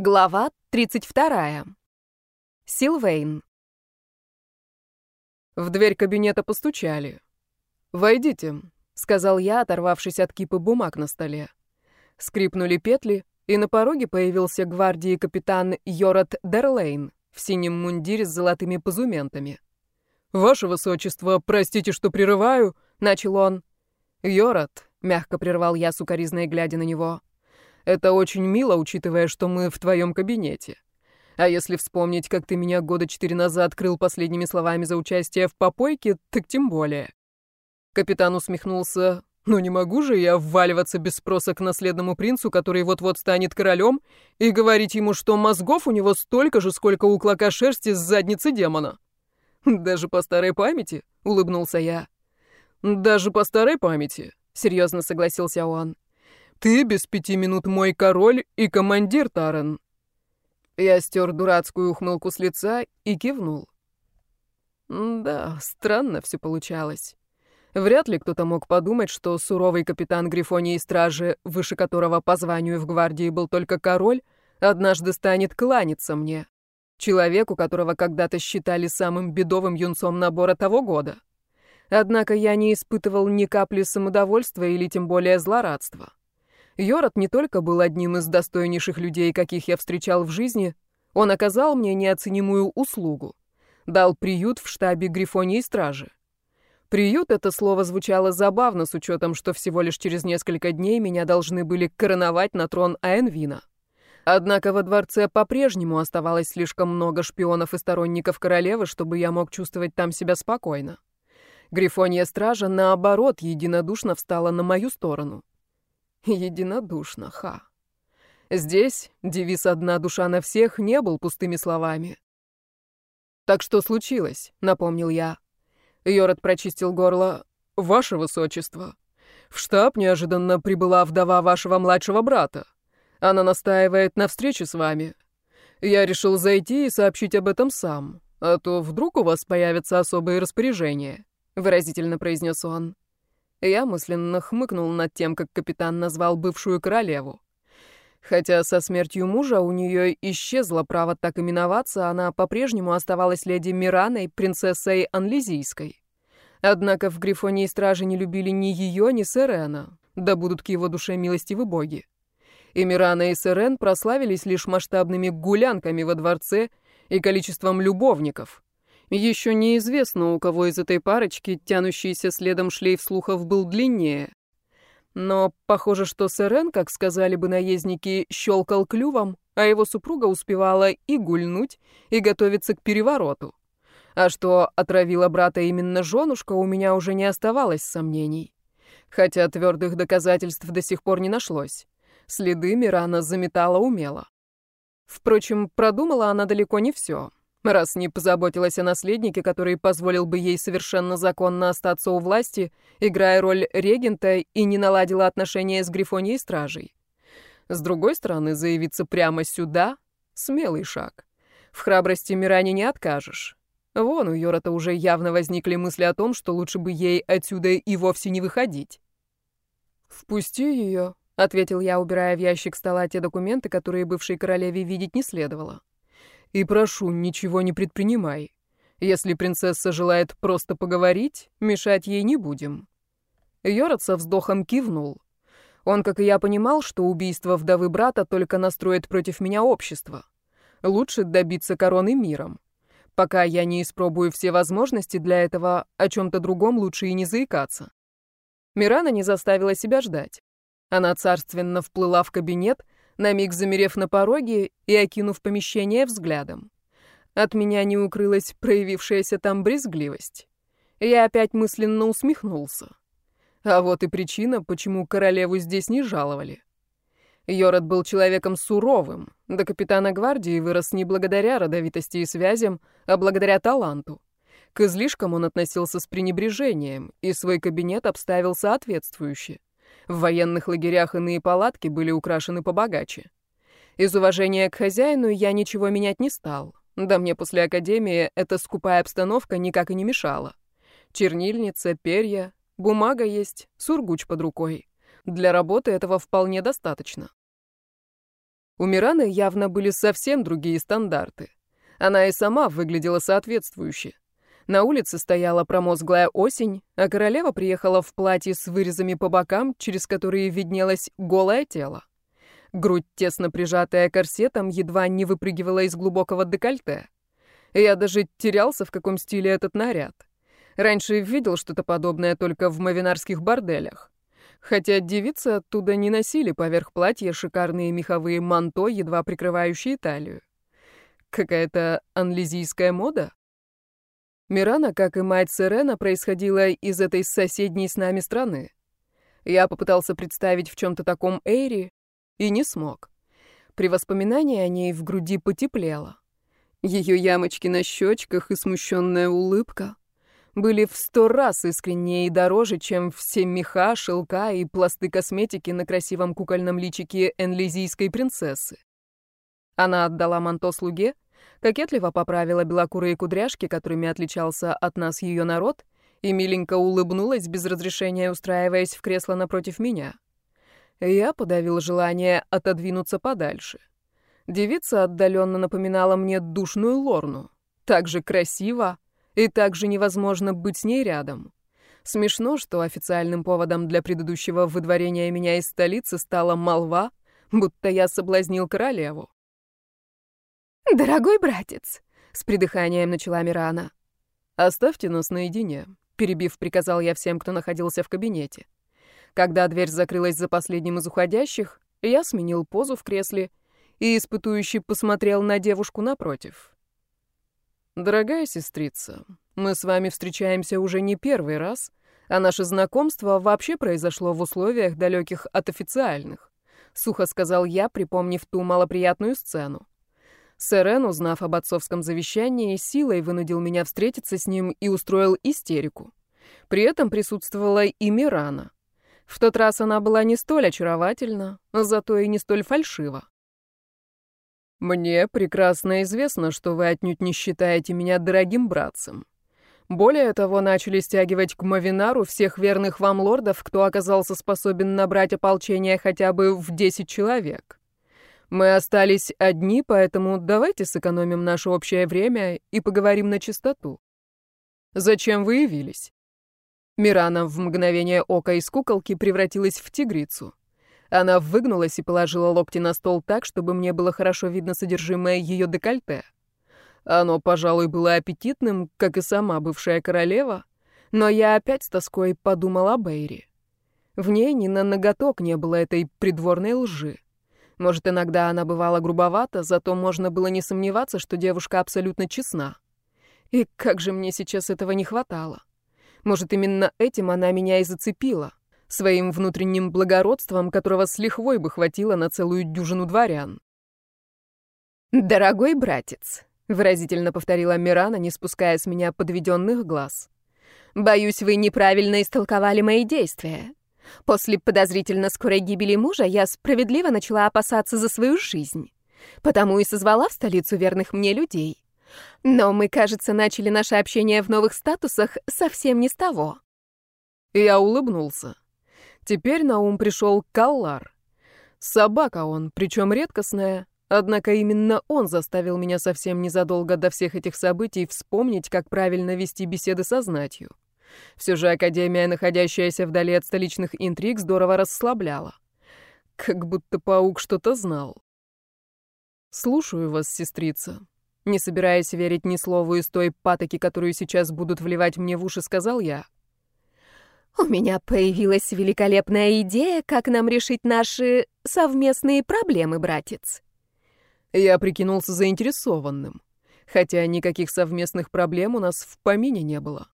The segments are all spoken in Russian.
Глава 32. Силвейн. В дверь кабинета постучали. «Войдите», — сказал я, оторвавшись от кипы бумаг на столе. Скрипнули петли, и на пороге появился гвардии капитан Йорат Дерлейн в синем мундире с золотыми позументами. «Ваше высочество, простите, что прерываю», — начал он. «Йорат», — мягко прервал я сукоризной, глядя на него, — это очень мило, учитывая, что мы в твоем кабинете. А если вспомнить, как ты меня года четыре назад открыл последними словами за участие в попойке, так тем более. Капитан усмехнулся. «Ну не могу же я вваливаться без спроса к наследному принцу, который вот-вот станет королем, и говорить ему, что мозгов у него столько же, сколько у клока шерсти с задницы демона». «Даже по старой памяти?» — улыбнулся я. «Даже по старой памяти», — серьезно согласился он. Ты без пяти минут мой король и командир, Таран. Я стер дурацкую ухмылку с лица и кивнул. Да, странно все получалось. Вряд ли кто-то мог подумать, что суровый капитан Грифонии Стражи, выше которого по званию в гвардии был только король, однажды станет кланяться мне, человеку, которого когда-то считали самым бедовым юнцом набора того года. Однако я не испытывал ни капли самодовольства или тем более злорадства. Йорат не только был одним из достойнейших людей, каких я встречал в жизни, он оказал мне неоценимую услугу. Дал приют в штабе Грифонии стражи. Приют — это слово звучало забавно, с учетом, что всего лишь через несколько дней меня должны были короновать на трон Аэнвина. Однако во дворце по-прежнему оставалось слишком много шпионов и сторонников королевы, чтобы я мог чувствовать там себя спокойно. Грифония стража, наоборот, единодушно встала на мою сторону. Единодушно, ха. Здесь девиз «одна душа на всех» не был пустыми словами. «Так что случилось?» — напомнил я. Йород прочистил горло. «Ваше высочество, в штаб неожиданно прибыла вдова вашего младшего брата. Она настаивает на встрече с вами. Я решил зайти и сообщить об этом сам, а то вдруг у вас появятся особые распоряжения», — выразительно произнес он. Я мысленно хмыкнул над тем, как капитан назвал бывшую королеву. Хотя со смертью мужа у нее исчезло право так именоваться, она по-прежнему оставалась леди Мираной, принцессой Анлизийской. Однако в Грифонии стражи не любили ни ее, ни Сирена, да будут к его душе милостивы боги. И Мирана и Сирен прославились лишь масштабными гулянками во дворце и количеством любовников — еще неизвестно, у кого из этой парочки тянущийся следом шлейф слухов был длиннее. Но похоже, что Сэрен, как сказали бы наездники, щелкал клювом, а его супруга успевала и гульнуть, и готовиться к перевороту. А что отравила брата именно женушка, у меня уже не оставалось сомнений. Хотя твердых доказательств до сих пор не нашлось. Следы Мирана заметала умело. Впрочем, продумала она далеко не все. Раз не позаботилась о наследнике, который позволил бы ей совершенно законно остаться у власти, играя роль регента, и не наладила отношения с Грифонией стражей. С другой стороны, заявиться прямо сюда — смелый шаг. В храбрости Миране не откажешь. Вон у Йорота уже явно возникли мысли о том, что лучше бы ей отсюда и вовсе не выходить. «Впусти ее», — ответил я, убирая в ящик стола те документы, которые бывшей королеве видеть не следовало. И прошу, ничего не предпринимай. Если принцесса желает просто поговорить, мешать ей не будем». Йород со вздохом кивнул. Он, как и я, понимал, что убийство вдовы брата только настроит против меня общество. Лучше добиться короны миром. Пока я не испробую все возможности для этого, о чем-то другом лучше и не заикаться. Мирана не заставила себя ждать. Она царственно вплыла в кабинет, на миг замерев на пороге и окинув помещение взглядом. От меня не укрылась проявившаяся там брезгливость. Я опять мысленно усмехнулся. А вот и причина, почему королеву здесь не жаловали. Йород был человеком суровым, до капитана гвардии вырос не благодаря родовитости и связям, а благодаря таланту. К излишкам он относился с пренебрежением, и свой кабинет обставил соответствующе. В военных лагерях иные палатки были украшены побогаче. Из уважения к хозяину я ничего менять не стал. Да мне после академии эта скупая обстановка никак и не мешала. Чернильница, перья, бумага есть, сургуч под рукой. Для работы этого вполне достаточно. У Мираны явно были совсем другие стандарты. Она и сама выглядела соответствующе. На улице стояла промозглая осень, а королева приехала в платье с вырезами по бокам, через которые виднелось голое тело. Грудь, тесно прижатая корсетом, едва не выпрыгивала из глубокого декольте. Я даже терялся, в каком стиле этот наряд. Раньше видел что-то подобное только в мавинарских борделях. Хотя девицы оттуда не носили поверх платья шикарные меховые манто, едва прикрывающие талию. Какая-то анлизийская мода? Мирана, как и мать Сирена, происходила из этой соседней с нами страны. Я попытался представить в чем-то таком Эйри и не смог. При воспоминании о ней в груди потеплело. Ее ямочки на щечках и смущенная улыбка были в сто раз искреннее и дороже, чем все меха, шелка и пласты косметики на красивом кукольном личике энлизийской принцессы. Она отдала манто слуге, кокетливо поправила белокурые кудряшки, которыми отличался от нас ее народ, и миленько улыбнулась, без разрешения устраиваясь в кресло напротив меня. Я подавил желание отодвинуться подальше. Девица отдаленно напоминала мне душную лорну. Так же красиво, и так же невозможно быть с ней рядом. Смешно, что официальным поводом для предыдущего выдворения меня из столицы стала молва, будто я соблазнил королеву. «Дорогой братец», — с придыханием начала Мирана. «Оставьте нас наедине», — перебив, приказал я всем, кто находился в кабинете. Когда дверь закрылась за последним из уходящих, я сменил позу в кресле и испытующий посмотрел на девушку напротив. «Дорогая сестрица, мы с вами встречаемся уже не первый раз, а наше знакомство вообще произошло в условиях, далеких от официальных», — сухо сказал я, припомнив ту малоприятную сцену. Сэрен, узнав об отцовском завещании, силой вынудил меня встретиться с ним и устроил истерику. При этом присутствовала и Мирана. В тот раз она была не столь очаровательна, зато и не столь фальшива. «Мне прекрасно известно, что вы отнюдь не считаете меня дорогим братцем. Более того, начали стягивать к Мавинару всех верных вам лордов, кто оказался способен набрать ополчение хотя бы в 10 человек. Мы остались одни, поэтому давайте сэкономим наше общее время и поговорим на чистоту. Зачем вы явились? Мирана в мгновение ока из куколки превратилась в тигрицу. Она выгнулась и положила локти на стол так, чтобы мне было хорошо видно содержимое ее декольте. Оно, пожалуй, было аппетитным, как и сама бывшая королева, но я опять с тоской подумала о Бейри. В ней ни на ноготок не было этой придворной лжи. Может, иногда она бывала грубовата, зато можно было не сомневаться, что девушка абсолютно честна. И как же мне сейчас этого не хватало? Может, именно этим она меня и зацепила, своим внутренним благородством, которого с лихвой бы хватило на целую дюжину дворян. «Дорогой братец», — выразительно повторила Мирана, не спуская с меня подведенных глаз, — «боюсь, вы неправильно истолковали мои действия. После подозрительно скорой гибели мужа я справедливо начала опасаться за свою жизнь. Потому и созвала в столицу верных мне людей. Но мы, кажется, начали наше общение в новых статусах совсем не с того. Я улыбнулся. Теперь на ум пришел Каллар. Собака он, причем редкостная. Однако именно он заставил меня совсем незадолго до всех этих событий вспомнить, как правильно вести беседы со знатью. Все же Академия, находящаяся вдали от столичных интриг, здорово расслабляла. Как будто паук что-то знал. «Слушаю вас, сестрица». Не собираясь верить ни слову из той патоки, которую сейчас будут вливать мне в уши, сказал я. «У меня появилась великолепная идея, как нам решить наши совместные проблемы, братец». Я прикинулся заинтересованным, хотя никаких совместных проблем у нас в помине не было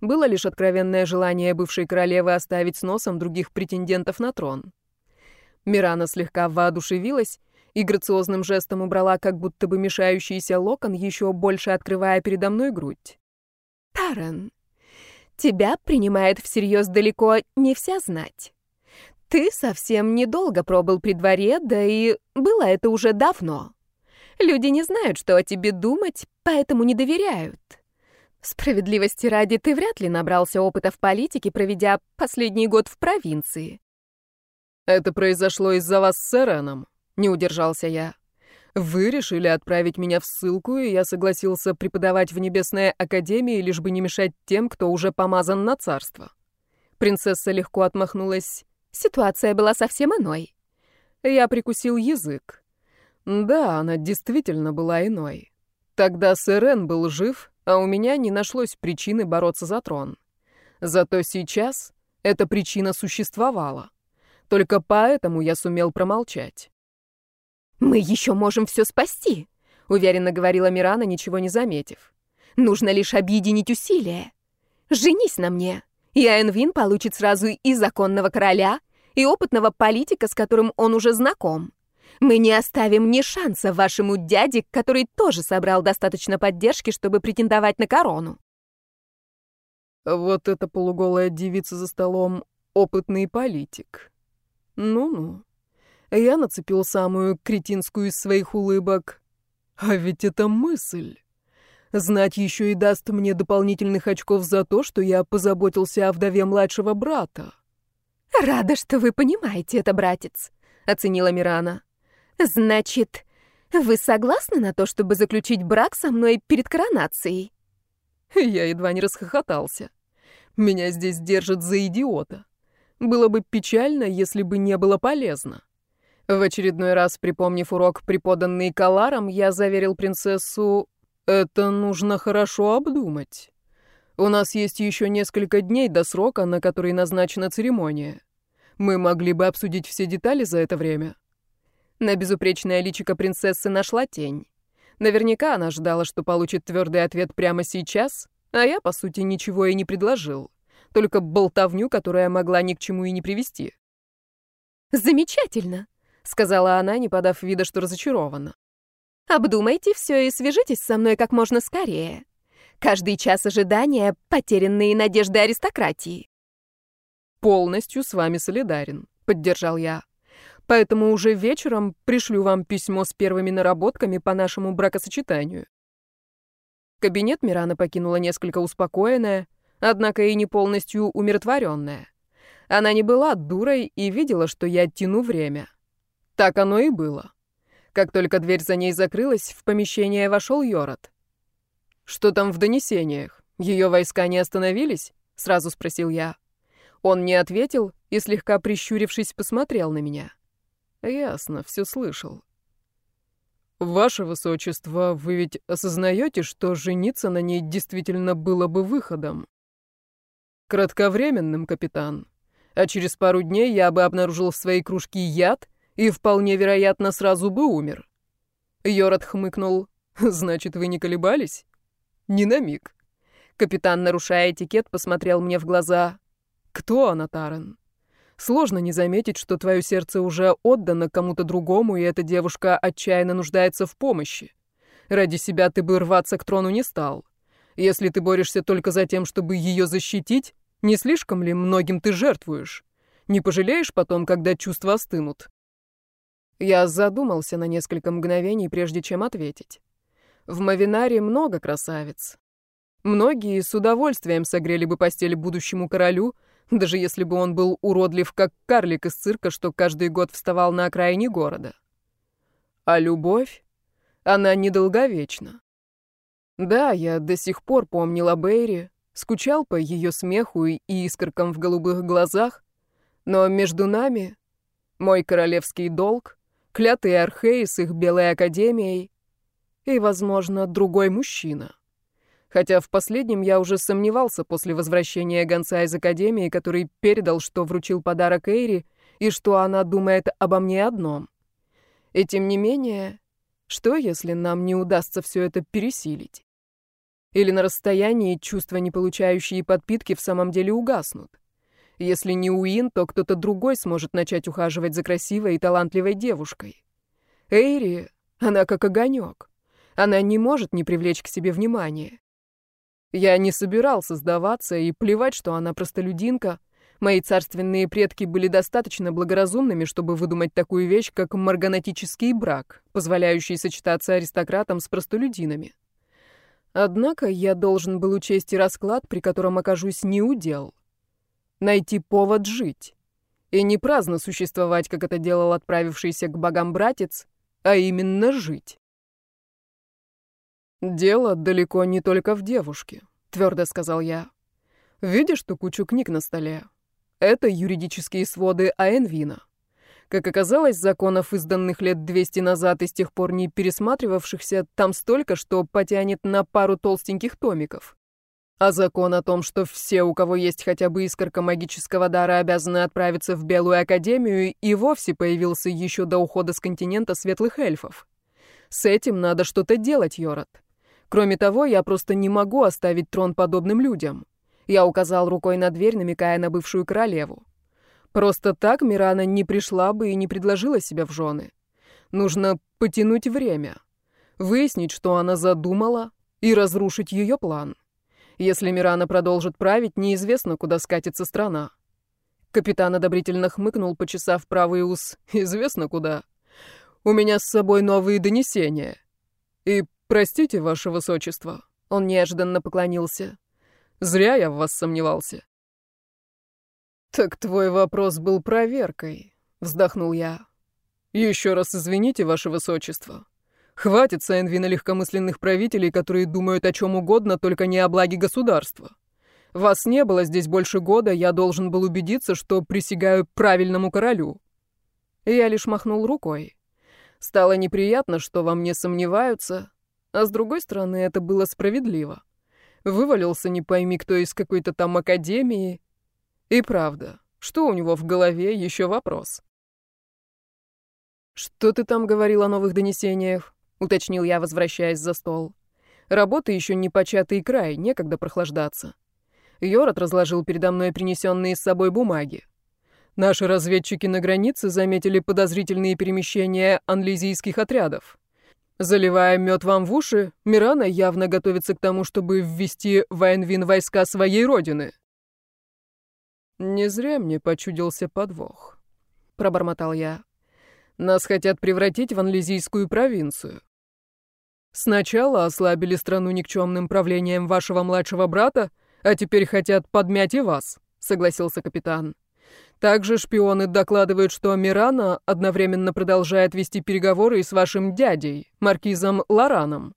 было лишь откровенное желание бывшей королевы оставить с носом других претендентов на трон. Мирана слегка воодушевилась и грациозным жестом убрала как будто бы мешающийся локон, еще больше открывая передо мной грудь. «Таран, тебя принимает всерьез далеко не вся знать. Ты совсем недолго пробыл при дворе, да и было это уже давно. Люди не знают, что о тебе думать, поэтому не доверяют. Справедливости ради, ты вряд ли набрался опыта в политике, проведя последний год в провинции. Это произошло из-за вас с Эреном, Не удержался я. Вы решили отправить меня в ссылку, и я согласился преподавать в Небесной Академии, лишь бы не мешать тем, кто уже помазан на царство. Принцесса легко отмахнулась. Ситуация была совсем иной. Я прикусил язык. Да, она действительно была иной. Тогда Сэрен был жив, а у меня не нашлось причины бороться за трон. Зато сейчас эта причина существовала. Только поэтому я сумел промолчать. «Мы еще можем все спасти», — уверенно говорила Мирана, ничего не заметив. «Нужно лишь объединить усилия. Женись на мне, и Айнвин получит сразу и законного короля, и опытного политика, с которым он уже знаком. Мы не оставим ни шанса вашему дяде, который тоже собрал достаточно поддержки, чтобы претендовать на корону». Вот эта полуголая девица за столом — опытный политик. Ну-ну. Я нацепил самую кретинскую из своих улыбок. А ведь это мысль. Знать еще и даст мне дополнительных очков за то, что я позаботился о вдове младшего брата. «Рада, что вы понимаете это, братец», — оценила Мирана. «Значит, вы согласны на то, чтобы заключить брак со мной перед коронацией?» Я едва не расхохотался. Меня здесь держат за идиота. Было бы печально, если бы не было полезно. В очередной раз, припомнив урок, преподанный Каларом, я заверил принцессу, это нужно хорошо обдумать. У нас есть еще несколько дней до срока, на который назначена церемония. Мы могли бы обсудить все детали за это время. На безупречное личико принцессы нашла тень. Наверняка она ждала, что получит твердый ответ прямо сейчас, а я, по сути, ничего и не предложил. Только болтовню, которая могла ни к чему и не привести. «Замечательно!» сказала она, не подав вида, что разочарована. Обдумайте все и свяжитесь со мной как можно скорее. Каждый час ожидания — потерянные надежды аристократии. Полностью с вами солидарен, поддержал я. Поэтому уже вечером пришлю вам письмо с первыми наработками по нашему бракосочетанию. Кабинет Мирана покинула несколько успокоенная, однако и не полностью умиротворенная. Она не была дурой и видела, что я тяну время. Так оно и было. Как только дверь за ней закрылась, в помещение вошел Йорат. «Что там в донесениях? Ее войска не остановились?» — сразу спросил я. Он не ответил и, слегка прищурившись, посмотрел на меня. «Ясно, все слышал». «Ваше Высочество, вы ведь осознаете, что жениться на ней действительно было бы выходом?» «Кратковременным, капитан. А через пару дней я бы обнаружил в своей кружке яд и вполне вероятно сразу бы умер. Йорат хмыкнул. «Значит, вы не колебались?» «Ни на миг». Капитан, нарушая этикет, посмотрел мне в глаза. «Кто она, Тарен?» Сложно не заметить, что твое сердце уже отдано кому-то другому, и эта девушка отчаянно нуждается в помощи. Ради себя ты бы рваться к трону не стал. Если ты борешься только за тем, чтобы ее защитить, не слишком ли многим ты жертвуешь? Не пожалеешь потом, когда чувства остынут? Я задумался на несколько мгновений, прежде чем ответить. В Мавинаре много красавиц. Многие с удовольствием согрели бы постель будущему королю, даже если бы он был уродлив, как карлик из цирка, что каждый год вставал на окраине города. А любовь? Она недолговечна. Да, я до сих пор помнил о Бейре, скучал по ее смеху и искоркам в голубых глазах, но между нами мой королевский долг клятый Архей с их Белой Академией и, возможно, другой мужчина. Хотя в последнем я уже сомневался после возвращения гонца из Академии, который передал, что вручил подарок Эйри, и что она думает обо мне одном. И тем не менее, что если нам не удастся все это пересилить? Или на расстоянии чувства, не получающие подпитки, в самом деле угаснут? Если не Уин, то кто-то другой сможет начать ухаживать за красивой и талантливой девушкой. Эйри, она как огонек. Она не может не привлечь к себе внимание. Я не собирался сдаваться и плевать, что она простолюдинка. Мои царственные предки были достаточно благоразумными, чтобы выдумать такую вещь, как марганатический брак, позволяющий сочетаться аристократам с простолюдинами. Однако я должен был учесть и расклад, при котором окажусь неудел найти повод жить. И не праздно существовать, как это делал отправившийся к богам братец, а именно жить. «Дело далеко не только в девушке», — твердо сказал я. «Видишь ту кучу книг на столе? Это юридические своды Аэнвина. Как оказалось, законов, изданных лет 200 назад и с тех пор не пересматривавшихся, там столько, что потянет на пару толстеньких томиков. А закон о том, что все, у кого есть хотя бы искорка магического дара, обязаны отправиться в Белую Академию, и вовсе появился еще до ухода с континента светлых эльфов. С этим надо что-то делать, Йорат. Кроме того, я просто не могу оставить трон подобным людям. Я указал рукой на дверь, намекая на бывшую королеву. Просто так Мирана не пришла бы и не предложила себя в жены. Нужно потянуть время, выяснить, что она задумала, и разрушить ее план. Если Мирана продолжит править, неизвестно, куда скатится страна. Капитан одобрительно хмыкнул, почесав правый ус. «Известно куда. У меня с собой новые донесения. И простите, ваше высочество». Он неожиданно поклонился. Зря я в вас сомневался. Так твой вопрос был проверкой, вздохнул я. Еще раз извините, ваше высочество. Хватит Сайнвина легкомысленных правителей, которые думают о чем угодно, только не о благе государства. Вас не было здесь больше года, я должен был убедиться, что присягаю правильному королю. Я лишь махнул рукой. Стало неприятно, что во мне сомневаются, а с другой стороны, это было справедливо. Вывалился не пойми кто из какой-то там академии. И правда, что у него в голове, еще вопрос. «Что ты там говорил о новых донесениях?» — уточнил я, возвращаясь за стол. «Работа еще не початый край, некогда прохлаждаться». Йорат разложил передо мной принесенные с собой бумаги. Наши разведчики на границе заметили подозрительные перемещения анлизийских отрядов. Заливая мед вам в уши, Мирана явно готовится к тому, чтобы ввести в Айнвин войска своей родины. Не зря мне почудился подвох, пробормотал я. Нас хотят превратить в анлизийскую провинцию. Сначала ослабили страну никчемным правлением вашего младшего брата, а теперь хотят подмять и вас, согласился капитан. Также шпионы докладывают, что Мирана одновременно продолжает вести переговоры с вашим дядей, маркизом Лораном.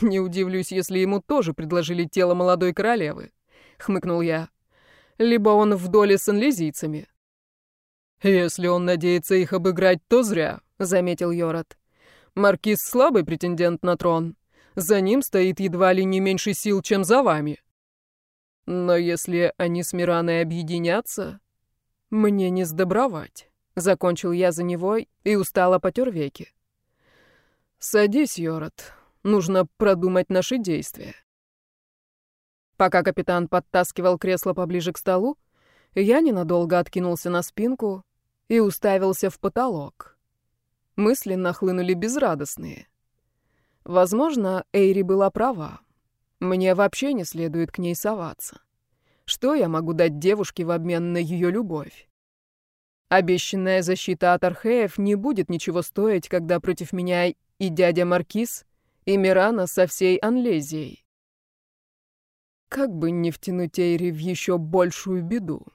Не удивлюсь, если ему тоже предложили тело молодой королевы, хмыкнул я. Либо он в доле с анлизийцами. Если он надеется их обыграть, то зря, заметил Йорат. Маркиз слабый претендент на трон. За ним стоит едва ли не меньше сил, чем за вами. Но если они с Мираной объединятся, мне не сдобровать. Закончил я за него и устало потер веки. Садись, Йорат. Нужно продумать наши действия. Пока капитан подтаскивал кресло поближе к столу, я ненадолго откинулся на спинку и уставился в потолок. Мысли нахлынули безрадостные. Возможно, Эйри была права. Мне вообще не следует к ней соваться. Что я могу дать девушке в обмен на ее любовь? Обещанная защита от археев не будет ничего стоить, когда против меня и дядя Маркиз, и Мирана со всей Анлезией. Как бы не втянуть Эйри в еще большую беду.